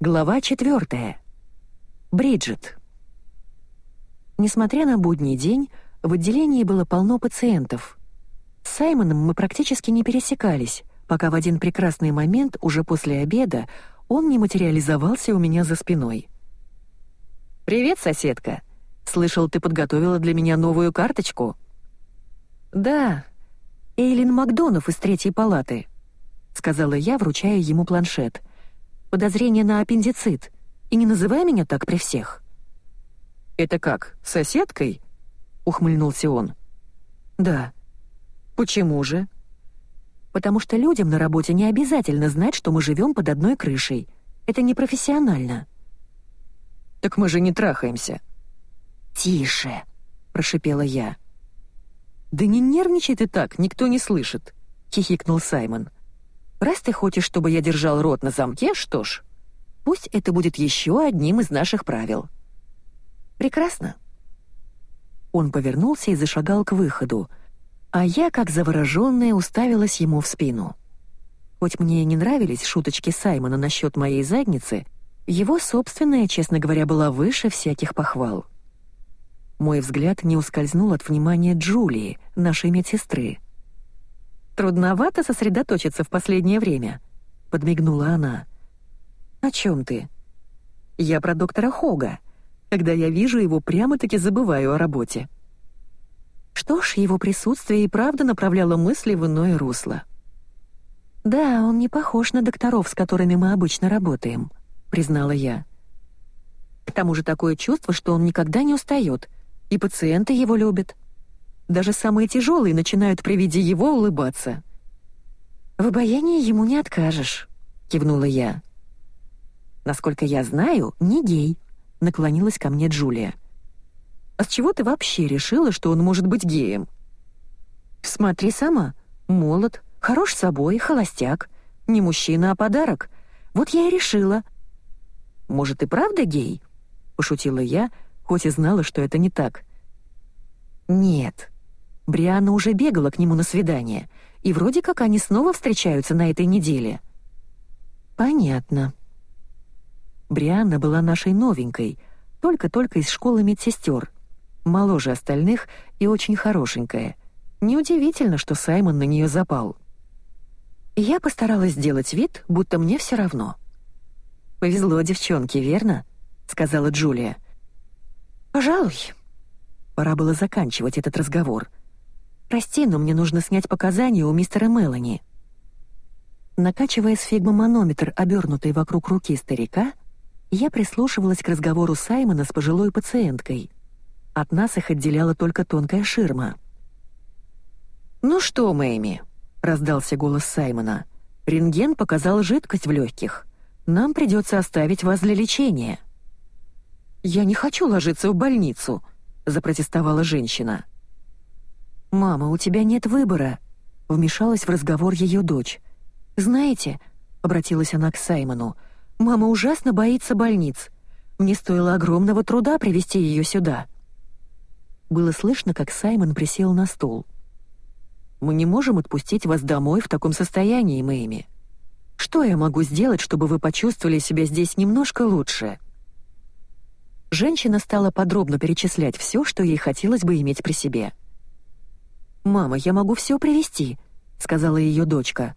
Глава четвертая. Бриджит. Несмотря на будний день, в отделении было полно пациентов. С Саймоном мы практически не пересекались, пока в один прекрасный момент, уже после обеда, он не материализовался у меня за спиной. «Привет, соседка. Слышал, ты подготовила для меня новую карточку?» «Да, Эйлин Макдонов из третьей палаты», — сказала я, вручая ему планшет — подозрение на аппендицит. И не называй меня так при всех». «Это как, соседкой?» — ухмыльнулся он. «Да». «Почему же?» «Потому что людям на работе не обязательно знать, что мы живем под одной крышей. Это непрофессионально». «Так мы же не трахаемся». «Тише», — прошипела я. «Да не нервничай ты так, никто не слышит», — хихикнул Саймон. Раз ты хочешь, чтобы я держал рот на замке, что ж, пусть это будет еще одним из наших правил. Прекрасно. Он повернулся и зашагал к выходу, а я, как завороженная, уставилась ему в спину. Хоть мне и не нравились шуточки Саймона насчет моей задницы, его собственная, честно говоря, была выше всяких похвал. Мой взгляд не ускользнул от внимания Джулии, нашей медсестры — Трудновато сосредоточиться в последнее время», — подмигнула она. «О чем ты?» «Я про доктора Хога. Когда я вижу его, прямо-таки забываю о работе». Что ж, его присутствие и правда направляло мысли в иное русло. «Да, он не похож на докторов, с которыми мы обычно работаем», — признала я. К тому же такое чувство, что он никогда не устает, и пациенты его любят. Даже самые тяжелые начинают при виде его улыбаться. «В обаянии ему не откажешь», — кивнула я. «Насколько я знаю, не гей», — наклонилась ко мне Джулия. «А с чего ты вообще решила, что он может быть геем?» «Смотри сама. Молод, хорош собой, холостяк. Не мужчина, а подарок. Вот я и решила». «Может, и правда гей?» — пошутила я, хоть и знала, что это не так. «Нет», Брианна уже бегала к нему на свидание, и вроде как они снова встречаются на этой неделе. Понятно. Брианна была нашей новенькой, только-только из школы медсестер, моложе остальных и очень хорошенькая. Неудивительно, что Саймон на нее запал. Я постаралась сделать вид, будто мне все равно. «Повезло девчонке, верно?» — сказала Джулия. «Пожалуй». Пора было заканчивать этот разговор — «Прости, но мне нужно снять показания у мистера Мелани». Накачивая сфигмоманометр, обернутый вокруг руки старика, я прислушивалась к разговору Саймона с пожилой пациенткой. От нас их отделяла только тонкая ширма. «Ну что, Мэйми?» — раздался голос Саймона. «Рентген показал жидкость в легких. Нам придется оставить вас для лечения». «Я не хочу ложиться в больницу», — запротестовала женщина. «Мама, у тебя нет выбора», — вмешалась в разговор ее дочь. «Знаете», — обратилась она к Саймону, — «мама ужасно боится больниц. Мне стоило огромного труда привести ее сюда». Было слышно, как Саймон присел на стул. «Мы не можем отпустить вас домой в таком состоянии, Мэйми. Что я могу сделать, чтобы вы почувствовали себя здесь немножко лучше?» Женщина стала подробно перечислять все, что ей хотелось бы иметь при себе — «Мама, я могу все привести», — сказала ее дочка.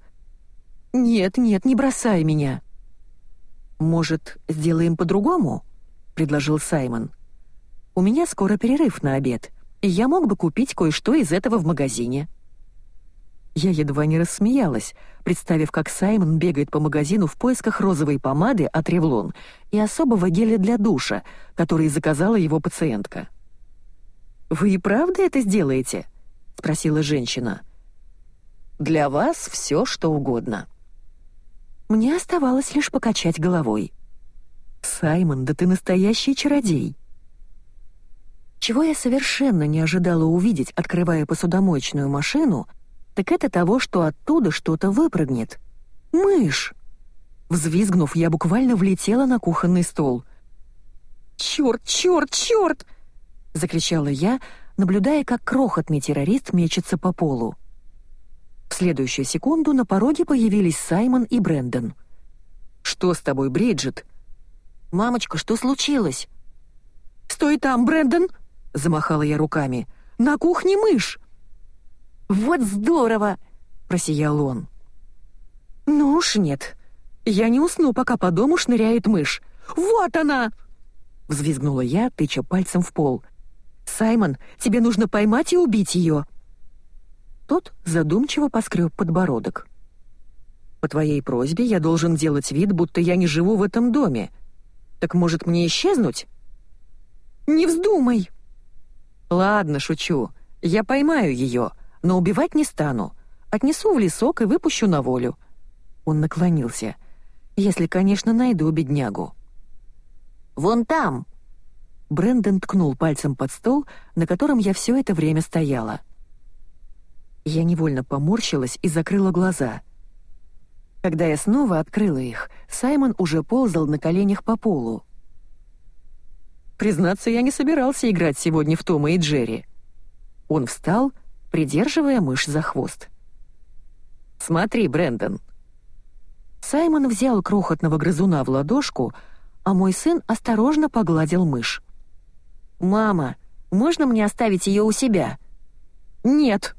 «Нет, нет, не бросай меня». «Может, сделаем по-другому?» — предложил Саймон. «У меня скоро перерыв на обед, и я мог бы купить кое-что из этого в магазине». Я едва не рассмеялась, представив, как Саймон бегает по магазину в поисках розовой помады от Ревлон и особого геля для душа, который заказала его пациентка. «Вы и правда это сделаете?» — спросила женщина. «Для вас все, что угодно». Мне оставалось лишь покачать головой. «Саймон, да ты настоящий чародей!» Чего я совершенно не ожидала увидеть, открывая посудомоечную машину, так это того, что оттуда что-то выпрыгнет. Мышь! Взвизгнув, я буквально влетела на кухонный стол. «Чёрт, чёрт, чёрт!» — закричала я, наблюдая, как крохотный террорист мечется по полу. В следующую секунду на пороге появились Саймон и Брэндон. «Что с тобой, Бриджит?» «Мамочка, что случилось?» «Стой там, Брэндон!» — замахала я руками. «На кухне мышь!» «Вот здорово!» — просиял он. «Ну уж нет. Я не усну, пока по дому шныряет мышь. Вот она!» Взвизгнула я, тыча пальцем в пол. «Саймон, тебе нужно поймать и убить ее!» Тот задумчиво поскреб подбородок. «По твоей просьбе я должен делать вид, будто я не живу в этом доме. Так может мне исчезнуть?» «Не вздумай!» «Ладно, шучу. Я поймаю ее, но убивать не стану. Отнесу в лесок и выпущу на волю». Он наклонился. «Если, конечно, найду беднягу». «Вон там!» Брэндон ткнул пальцем под стол, на котором я все это время стояла. Я невольно поморщилась и закрыла глаза. Когда я снова открыла их, Саймон уже ползал на коленях по полу. Признаться, я не собирался играть сегодня в Тома и Джерри. Он встал, придерживая мышь за хвост. «Смотри, Брэндон». Саймон взял крохотного грызуна в ладошку, а мой сын осторожно погладил мышь. «Мама, можно мне оставить ее у себя?» «Нет».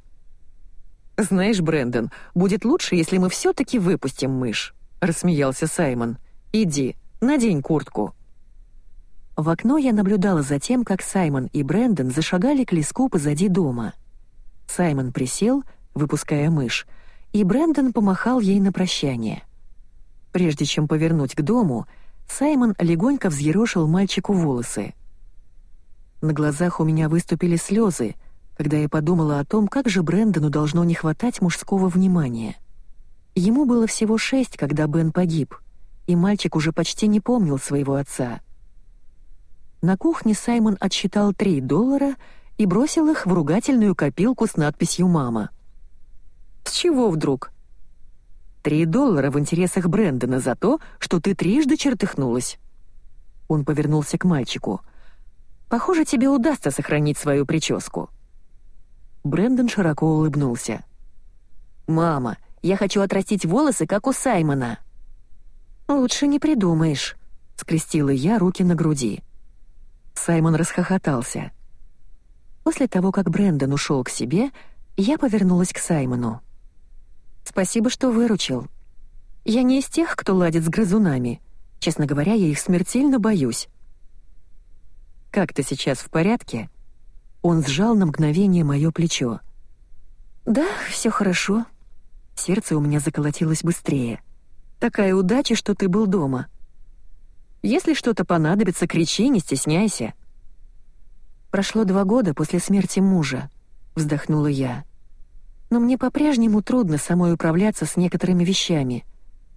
«Знаешь, Брэндон, будет лучше, если мы все-таки выпустим мышь», — рассмеялся Саймон. «Иди, надень куртку». В окно я наблюдала за тем, как Саймон и Брэндон зашагали к леску позади дома. Саймон присел, выпуская мышь, и Брэндон помахал ей на прощание. Прежде чем повернуть к дому, Саймон легонько взъерошил мальчику волосы. На глазах у меня выступили слезы, когда я подумала о том, как же Брэндону должно не хватать мужского внимания. Ему было всего шесть, когда Бен погиб, и мальчик уже почти не помнил своего отца — на кухне Саймон отсчитал 3 доллара и бросил их в ругательную копилку с надписью «Мама». «С чего вдруг?» «Три доллара в интересах Брэндона за то, что ты трижды чертыхнулась». Он повернулся к мальчику. «Похоже, тебе удастся сохранить свою прическу». Брэндон широко улыбнулся. «Мама, я хочу отрастить волосы, как у Саймона». «Лучше не придумаешь», — скрестила я руки на груди. Саймон расхохотался. После того, как Брэндон ушел к себе, я повернулась к Саймону. «Спасибо, что выручил. Я не из тех, кто ладит с грызунами. Честно говоря, я их смертельно боюсь». «Как ты сейчас в порядке?» Он сжал на мгновение мое плечо. «Да, все хорошо». Сердце у меня заколотилось быстрее. «Такая удача, что ты был дома. Если что-то понадобится, кричи, не стесняйся». «Прошло два года после смерти мужа», — вздохнула я. «Но мне по-прежнему трудно самой управляться с некоторыми вещами.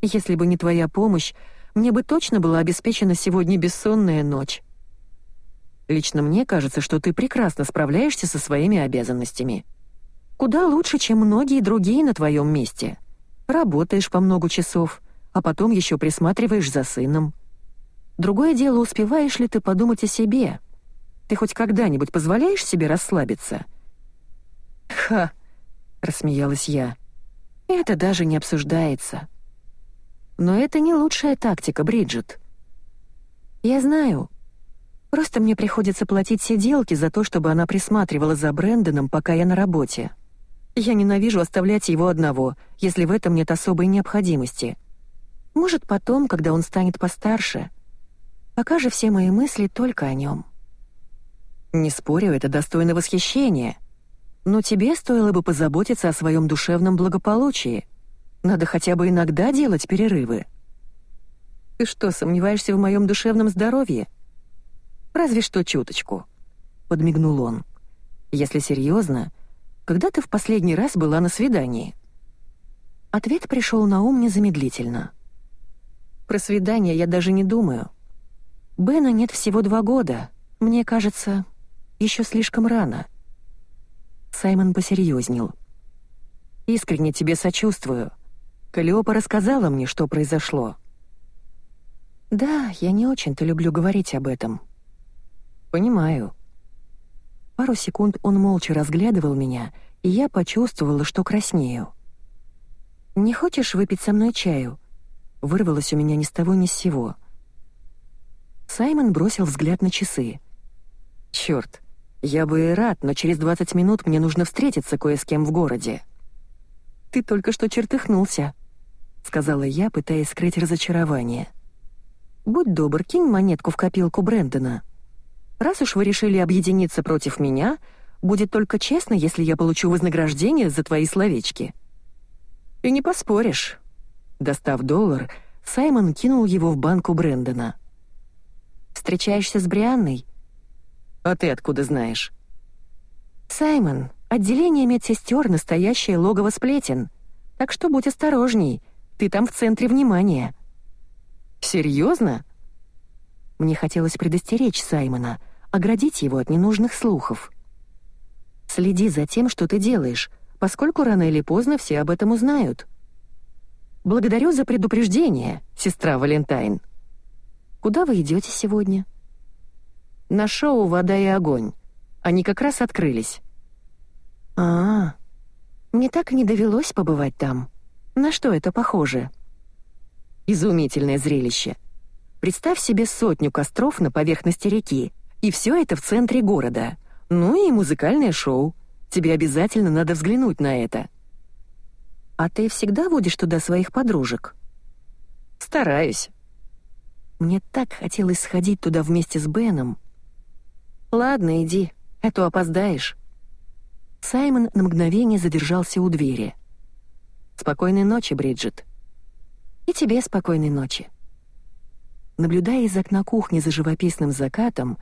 Если бы не твоя помощь, мне бы точно была обеспечена сегодня бессонная ночь». «Лично мне кажется, что ты прекрасно справляешься со своими обязанностями. Куда лучше, чем многие другие на твоем месте. Работаешь по много часов, а потом еще присматриваешь за сыном». Другое дело, успеваешь ли ты подумать о себе? Ты хоть когда-нибудь позволяешь себе расслабиться?» «Ха!» — рассмеялась я. «Это даже не обсуждается». «Но это не лучшая тактика, Бриджит». «Я знаю. Просто мне приходится платить сиделке за то, чтобы она присматривала за Брэндоном, пока я на работе. Я ненавижу оставлять его одного, если в этом нет особой необходимости. Может, потом, когда он станет постарше, Пока же все мои мысли только о нем. Не спорю, это достойно восхищения. Но тебе стоило бы позаботиться о своем душевном благополучии. Надо хотя бы иногда делать перерывы. Ты что, сомневаешься в моем душевном здоровье? Разве что чуточку. Подмигнул он. Если серьезно, когда ты в последний раз была на свидании? Ответ пришел на ум незамедлительно. Про свидание я даже не думаю. Бена нет всего два года. Мне кажется, еще слишком рано. Саймон посерьезнел. Искренне тебе сочувствую. Калиопа рассказала мне, что произошло. Да, я не очень-то люблю говорить об этом. Понимаю. Пару секунд он молча разглядывал меня, и я почувствовала, что краснею. «Не хочешь выпить со мной чаю?» Вырвалось у меня ни с того ни с сего — Саймон бросил взгляд на часы. «Чёрт, я бы и рад, но через 20 минут мне нужно встретиться кое с кем в городе». «Ты только что чертыхнулся», — сказала я, пытаясь скрыть разочарование. «Будь добр, кинь монетку в копилку Брэндона. Раз уж вы решили объединиться против меня, будет только честно, если я получу вознаграждение за твои словечки». «И не поспоришь». Достав доллар, Саймон кинул его в банку Брэндона. «Встречаешься с Брианной?» «А ты откуда знаешь?» «Саймон, отделение медсестер — настоящее логово сплетен. Так что будь осторожней, ты там в центре внимания». «Серьезно?» Мне хотелось предостеречь Саймона, оградить его от ненужных слухов. «Следи за тем, что ты делаешь, поскольку рано или поздно все об этом узнают». «Благодарю за предупреждение, сестра Валентайн». «Куда вы идете сегодня?» «На шоу «Вода и огонь». Они как раз открылись». А, -а, а Мне так не довелось побывать там. На что это похоже?» Изумительное зрелище. Представь себе сотню костров на поверхности реки, и все это в центре города. Ну и музыкальное шоу. Тебе обязательно надо взглянуть на это. А ты всегда водишь туда своих подружек? Стараюсь. Мне так хотелось сходить туда вместе с Беном. Ладно, иди, а то опоздаешь. Саймон на мгновение задержался у двери. Спокойной ночи, Бриджит. И тебе спокойной ночи. Наблюдая из окна кухни за живописным закатом,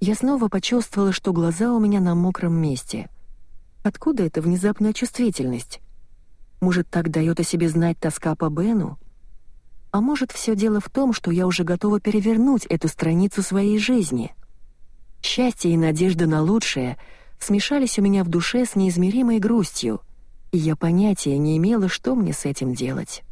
я снова почувствовала, что глаза у меня на мокром месте. Откуда эта внезапная чувствительность? Может, так дает о себе знать тоска по Бену? А может, все дело в том, что я уже готова перевернуть эту страницу своей жизни? Счастье и надежда на лучшее смешались у меня в душе с неизмеримой грустью, и я понятия не имела, что мне с этим делать.